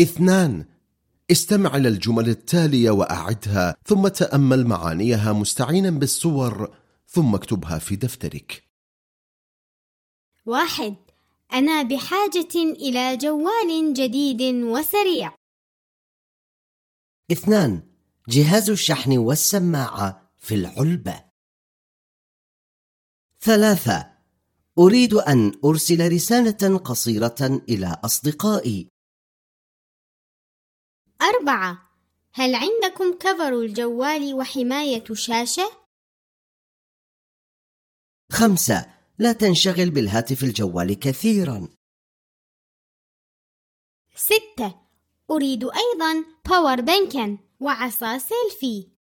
اثنان. استمع إلى الجمل التالية وأعدها ثم تأمل معانيها مستعينا بالصور ثم اكتبها في دفترك. واحد. أنا بحاجة إلى جوال جديد وسريع. اثنان. جهاز الشحن والسماعة في العلبة. ثلاثة. أريد أن أرسل رسالة قصيرة إلى أصدقائي. أربعة. هل عندكم كفر الجوال وحماية شاشة؟ خمسة. لا تنشغل بالهاتف الجوال كثيرا. ستة. أريد أيضا power bank ا وعصا سيلفي